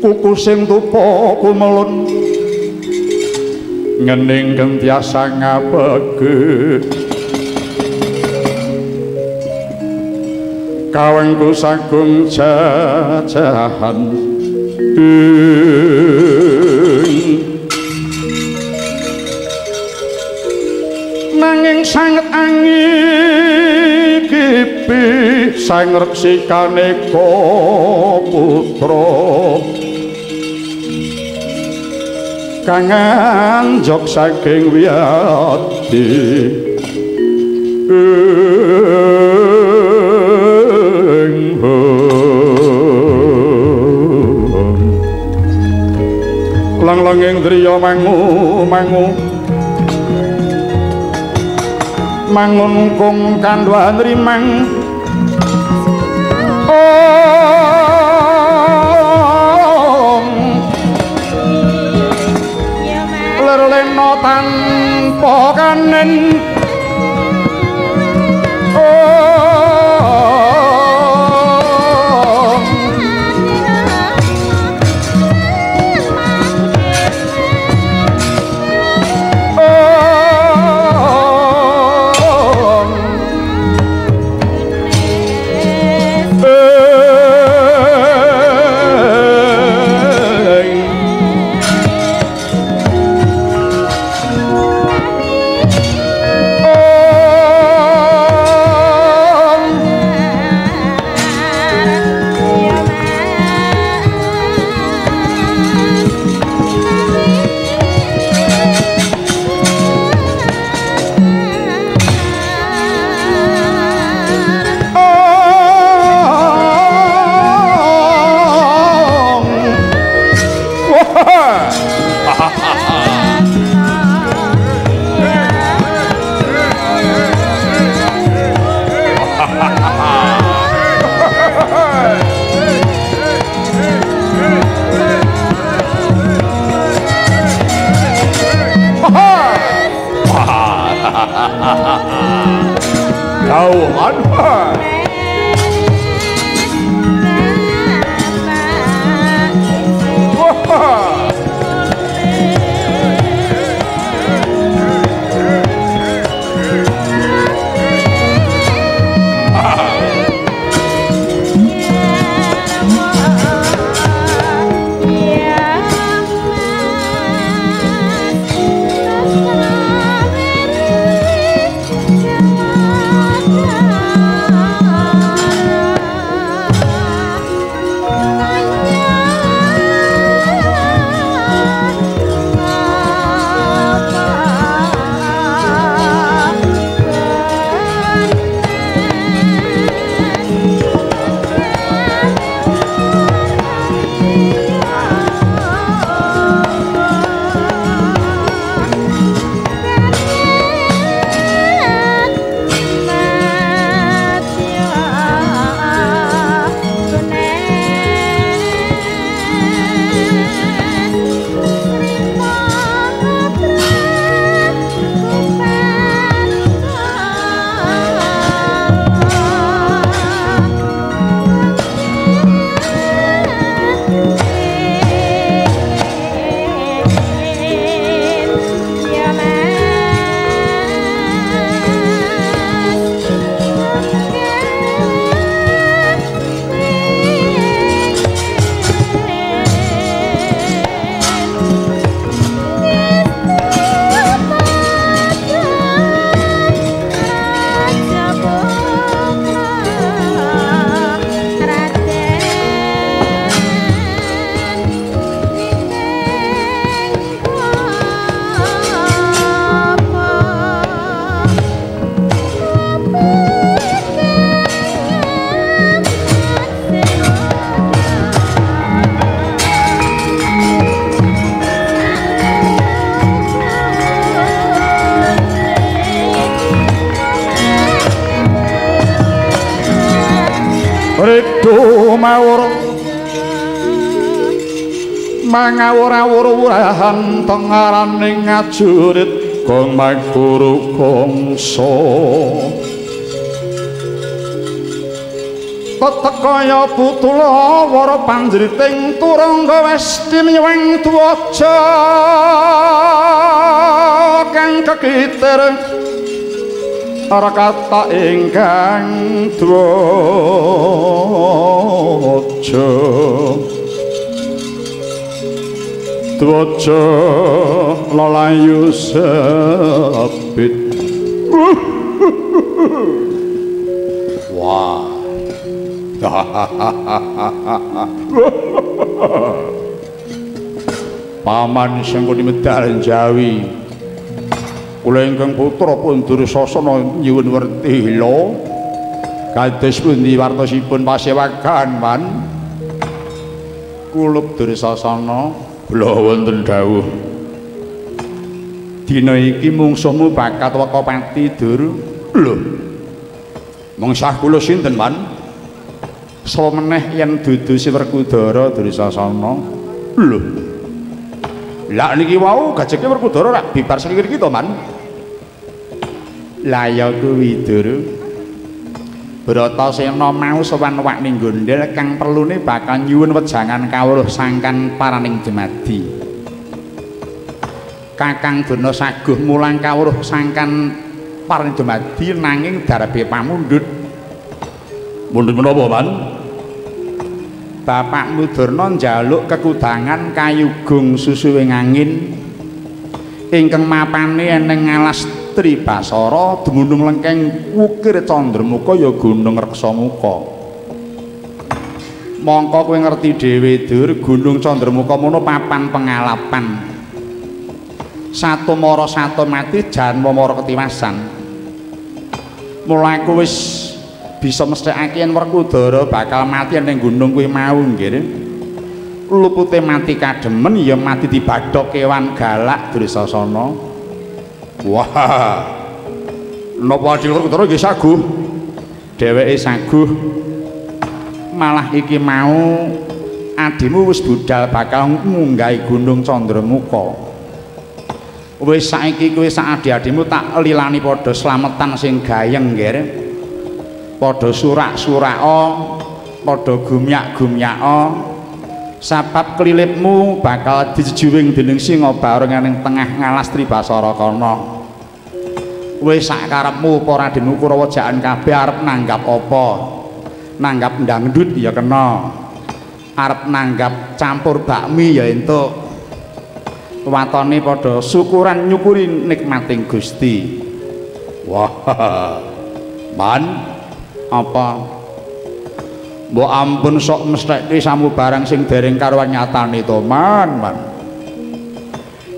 kuku sing tupa kumelun ngening gentiasa ngabege kawengku sagung jajahan. Nanging sanget angin kipi sang reksikane putra kangen jok saking wiyadi. Lang-langing driya mangu mangu. Mangun kung kandwa nrimang tăng bỏ an ninh mangawur-awur-awurahan tengaraning ngajurit gong maguru gongso tetekaya putula wara panjriting turangga westi miwang tuwaja. Kang kekiter ora kata ingkang tuwaja tuwaja lalayu sabit wah. Paman sengkuni medal Jawi Kula ingkang putra pun Dursasana nyuwun wertila kados pundi wartosipun pasewakan man Kulub Dursasana kula wonten dawuh. Dina iki mungsuhmu bakat waka pati dur lho. Mengsah kula sinten man Sawa meneh yen dudu Siwerkudara Dursasana lho. Lah niki wau gajeke Werkudara rak bibar sekir kita man. Lah ya kuwi Dur. Bratasena mau sowan wakni gondel kang perlune bakal nyuwun wejangan kawruh sangkan paraning Demadi. Kakang Duna saguh mulang kawruh sangkan paraning Demadi nanging darbe pamundhut. Mundhut menapa, Man? Bapak Mudurna njaluk kekudangan kayugung susuwing angin ingkang mapane eneng alas Tribasara dumunung lengkeng wukir Candramuka ya Gunung Reksamuka. Mongko kowe ngerti dhewe Dur, Gunung Candramuka mono papan pengalapan. Satu mara satu mati jan mara ketiwasan. Mulai kowe wis bisa mesthekake yen Werkudara bakal mati ning gunung kuwi mau nggih. Lupute mati kademen ya mati dibadhok kewan galak Dursasana. Wah. Napa Adil Werkudara nggih saguh? Dheweke saguh. Malah iki mau adimu wis budal bakal munggahi gunung Candramuka. Wis saiki kowe sak adi-adimu tak lilani padha slametan sing gayeng nggih. padha surak-suraka padha gumyak-gumyaka sabab kelilipmu bakal dijuwing dening singa barengan ing tengah ngalas tribasara kana. Wis sak karepmu para Raden Kurawa jaan kabeh arep nanggap apa? Nanggap ndangdut ya kena. Arep nanggap campur bakmi ya entuk. Watone padha syukuran nyukuri nikmating Gusti. Wah man apa mbok ampun sok mestheke samu barang sing dereng karuan nyatane to man man.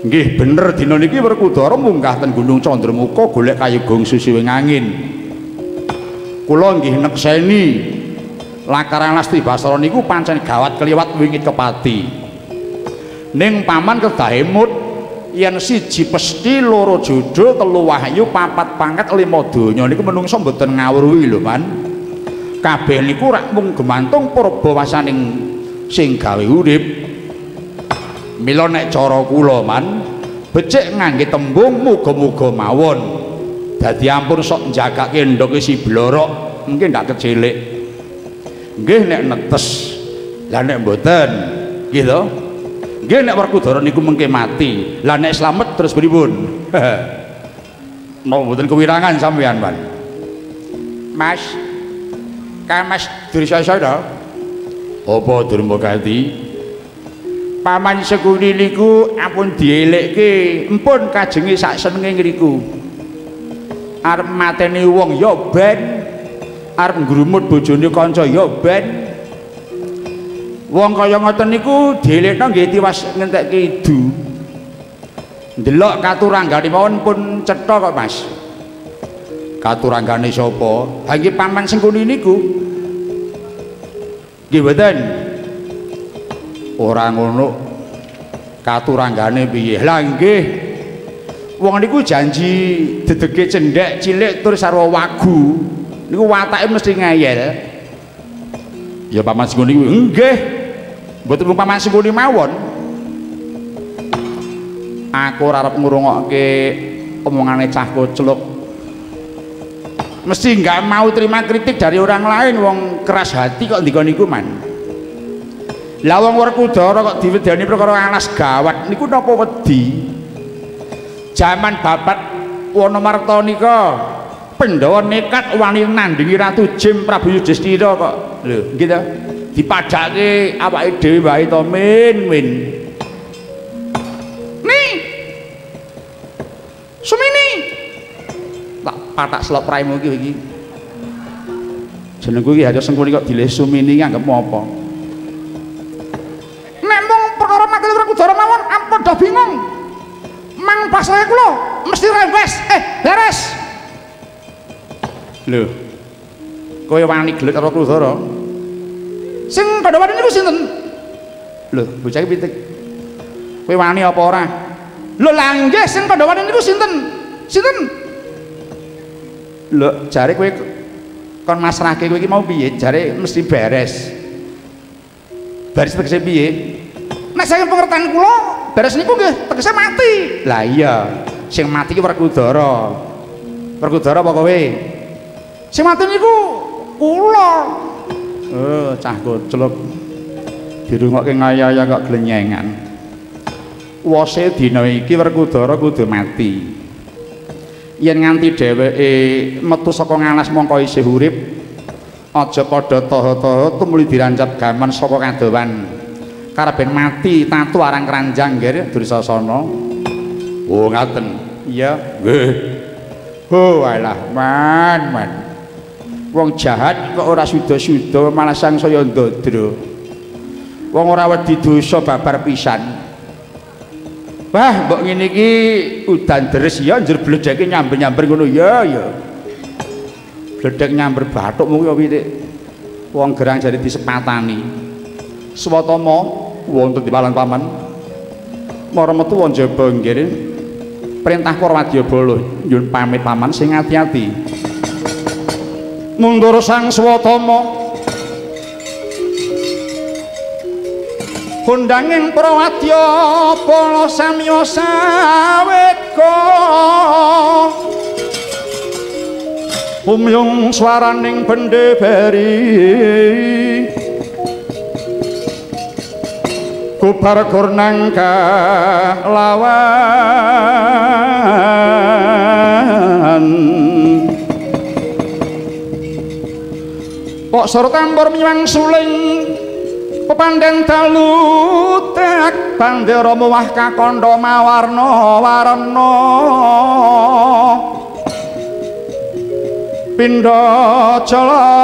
Nggih bener dina niki Werkudara munggah ten Gunung Candramuka golek kayugung susuwing angin. Kula nggih nekseni lakaran Lasti Basara niku pancen gawat kliwat wingit kepati. Ning paman kedah emut yen siji pesti loro judul telu wahyu papat pangkat lima donya niku menungso mboten ngawruhi lho man kabeh niku rak mung gemantung purbawasaning sing gawe urip mila nek cara kula man becik ngangge tembung muga-muga mawon dadi ampun sok njagake ndoke si blorok mungkin ndak kecilik nggih nek netes lah nek mboten gitu Nggih nek Werkudara niku mengke mati. Lah nek slamet terus pripun? Mau mboten kewirangan sampean, Pak. Mas. Ka Mas Dursasa to? Apa Durmagati? Paman Sekuni niku ampun dielekke, empun kajenge sak senenge ngriku. Arep mateni wong ya ben. Arep ngrumut bojone kanca ya ben. Wong kaya ngoten niku dilekno nggih tiwas ngentekke idu. Ndelok katuranggane mawon pun cetha kok, Mas. Katuranggane sapa? Ha nggih paman Sengkuni niku. Nggih mboten. Ora ngono. Katuranggane piye? Lah nggih. Wong niku janji dedege cendhek cilik tur sarwa wagu. Niku watake mesti ngayel. Ya paman Sengkuni nggih. mboten umpama singkuni mawon aku arep ngrungokke omongane cah kocluk mesti nggak mau terima kritik dari orang lain. Wong keras hati kok ndikon niku man. Lah wong Werkudara kok diwedani perkara alas gawat. Niku napa wedi? Jaman babat Wonomarta nika Pandhawa nekat wani nandingi Ratu Jim Prabu Yudhistira kok. Lho gitu dipadake awake dhewe wae to min min. Nih! Sumini tak patak selop raimu iki iki. Jenengku iki Haryo Sengkuni kok dilih Sumini nganggep apa? Nek mung perkara makil Werkudara mawon ampun dah bingung. Mang pasrahe kula mesti rembes eh beres. Lho kowe wani gelet karo Werkudara sing Pandhawa niku sinten? Lho bocah iki pitik. Kowe wani apa ora? Lho lah nggih sing Pandhawa niku sinten? Sinten lho jare kowe kon masrahke kowe iki mau piye? Jare mesti beres. Beres tegese piye? Nek saking pengertian kula beres niku nggih tegese mati. Lah iya sing mati iki Werkudara Werkudara apa kowe? Sing mati niku kula. Oh cah goclok. Dirungokke ngaya-aya kok glenyengan. Wose dina iki Werkudara kudu mati yen nganti dheweke metu saka ngalas mongko isih urip aja padha taha-taha tumuli dirancap gaman saka kadowan. Karaben mati tatu arang keranjang nggih Dursasana. Oh ngaten. Iya. Nggih. Oh alah man man. Wong jahat kok ora suda-suda malah sang saya ndodro. Wong ora wedi dosa babar pisan Wah, mbok ngene iki udan deres ya njur bledeke nyamber-nyamber ngono ya ya. Bledek nyamber bathuk mung ya pitik. Wong gerang jadi disepatani. Swatama wonten di palang paman. Mara metu wong jaba nggih. Perintah para wadyabala nyun pamit paman sing ati-ati. Mundur sang swatama. Kundanging prawadya pala samya saweka. Umyung swaraning bendeberi Kubar kurnang lawan. Pok sur tambur miwang suling pepandhen dalu tek bandera muwah kakandha mawarna warna pindha jala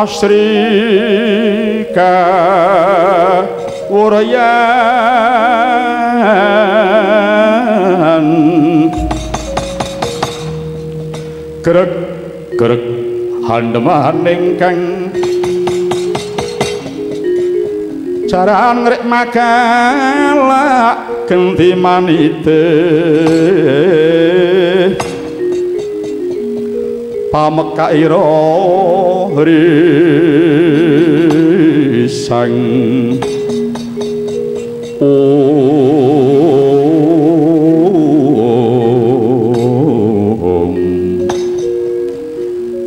asrika wurayan greg greg handemaning kang jaran rek makala genti manite pamekaira risang om.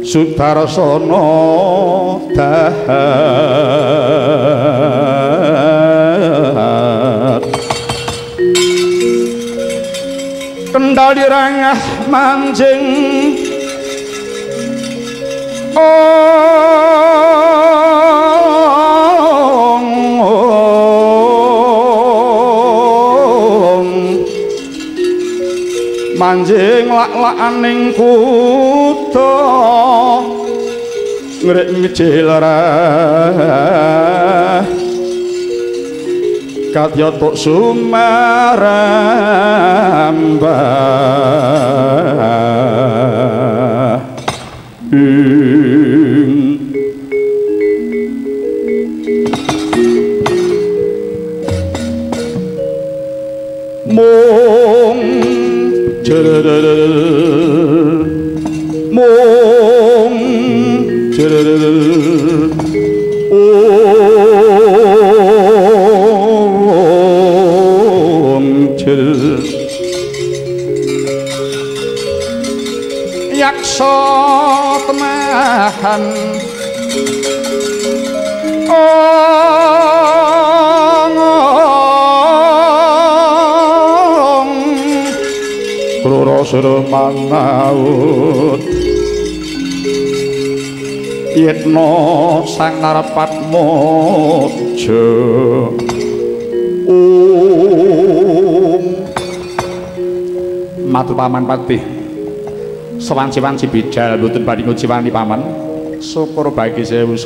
Sutarasana dahat kendali rangah manjing manjing lak-lakaning kutha. Ngrek ngecil kadya tuk sumarambah mung Mangaut. Yetno sang narapat Um. Matur paman patih Sewanci-wanci bidal mboten badhe ngujiwani paman. Syukur bagi sewu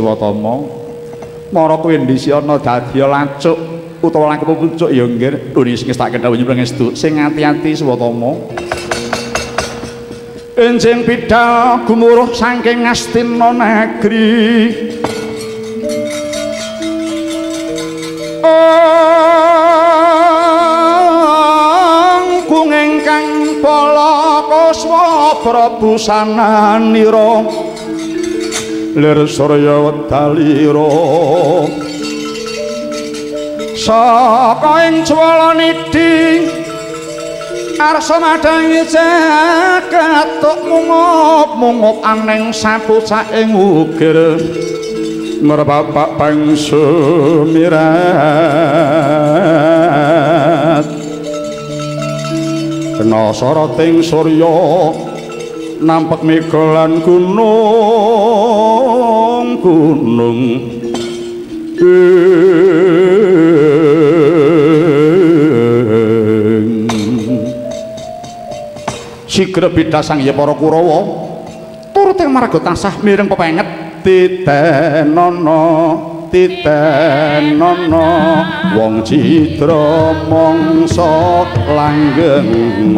Mara kuwi ndisi ana dadi lacuk utawa langkung pucuk ya nggih duni sing tak kendhawuh pangestu sing ati-ati swatama Enjing bidal gumuruh saking Astina negeri Angkung ingkang pala kuswa Prabu sananira Lir surya wedalira Saka ing cwala nidhi arsa madangi mungup mungup aneng sapucak ing ukir merbapak bangsu mirat. Kena soroting surya nampak megalan gunung gunung Sigra bidasang ya para Kurawa. Turut ing marga tansah mireng pepenget. Titenono titenono. Wong citra mangsa langgeng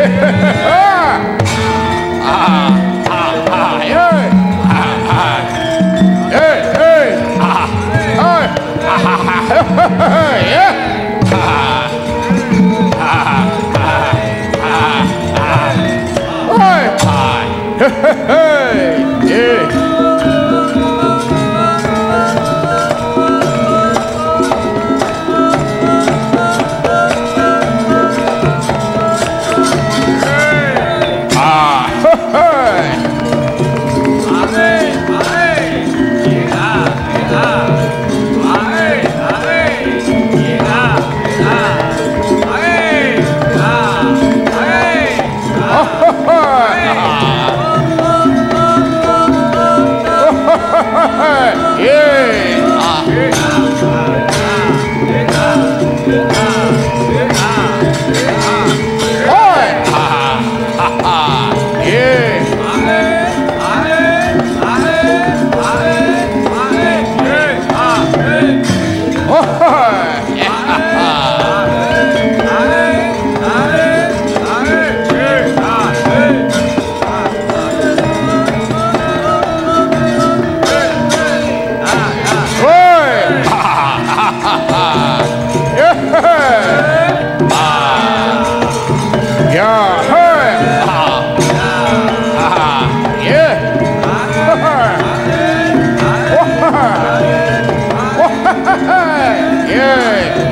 Hey! Yeah! yeah.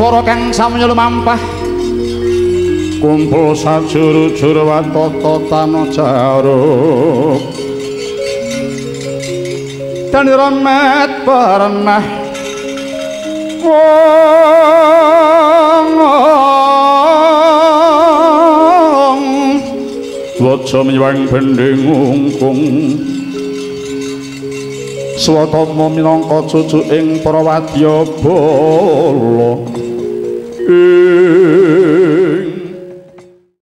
Swara kang samya lumampah. Kumpul sajuru-juru watata tanah jaruk dan remet parenah. Wong waca miwang bending ungkung swatama minangka cucu ing para wadya bala